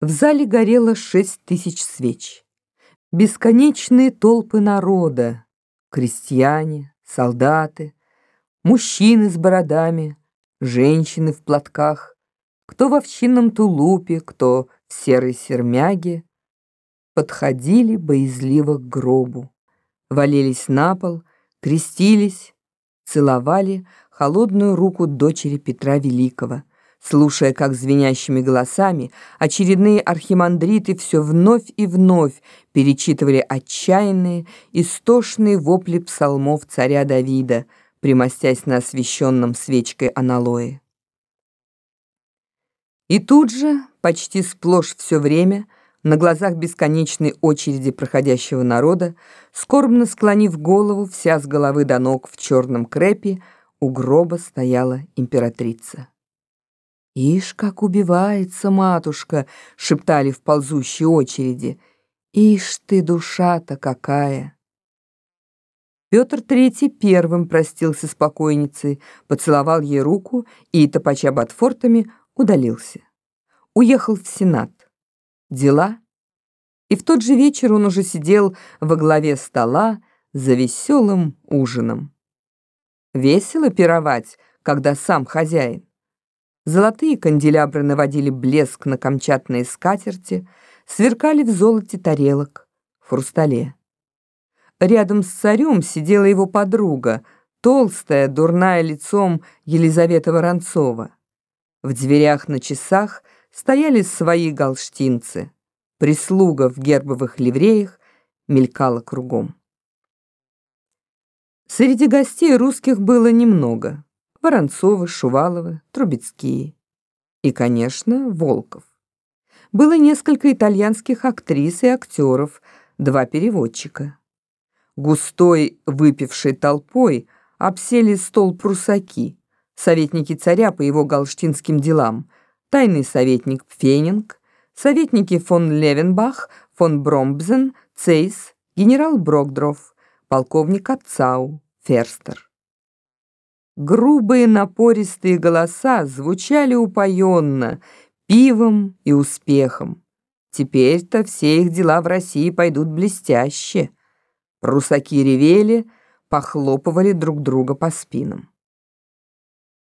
В зале горело шесть тысяч свеч. Бесконечные толпы народа, крестьяне, солдаты, мужчины с бородами, женщины в платках, кто в овчинном тулупе, кто в серой сермяге, подходили боязливо к гробу, валились на пол, крестились, целовали холодную руку дочери Петра Великого, слушая, как звенящими голосами очередные архимандриты все вновь и вновь перечитывали отчаянные, истошные вопли псалмов царя Давида, примостясь на освещенном свечкой аналое. И тут же, почти сплошь все время, на глазах бесконечной очереди проходящего народа, скорбно склонив голову, вся с головы до ног в черном крепе, у гроба стояла императрица. «Ишь, как убивается матушка!» — шептали в ползущей очереди. «Ишь ты, душа-то какая!» Петр Третий первым простился с покойницей, поцеловал ей руку и, топача ботфортами, удалился. Уехал в Сенат. Дела. И в тот же вечер он уже сидел во главе стола за веселым ужином. Весело пировать, когда сам хозяин. Золотые канделябры наводили блеск на камчатные скатерти, сверкали в золоте тарелок, в хрустале. Рядом с царем сидела его подруга, толстая, дурная лицом Елизавета Воронцова. В дверях на часах стояли свои галштинцы. Прислуга в гербовых ливреях мелькала кругом. Среди гостей русских было немного. Воронцовы, Шуваловы, Трубецкие. И, конечно, Волков. Было несколько итальянских актрис и актеров, два переводчика. Густой, выпившей толпой обсели стол прусаки, советники царя по его галштинским делам, тайный советник Пфенинг, советники фон Левенбах, фон Бромбзен, Цейс, генерал Брокдров, полковник Апцау, Ферстер. Грубые напористые голоса звучали упоенно, пивом и успехом. Теперь-то все их дела в России пойдут блестяще. Русаки ревели, похлопывали друг друга по спинам.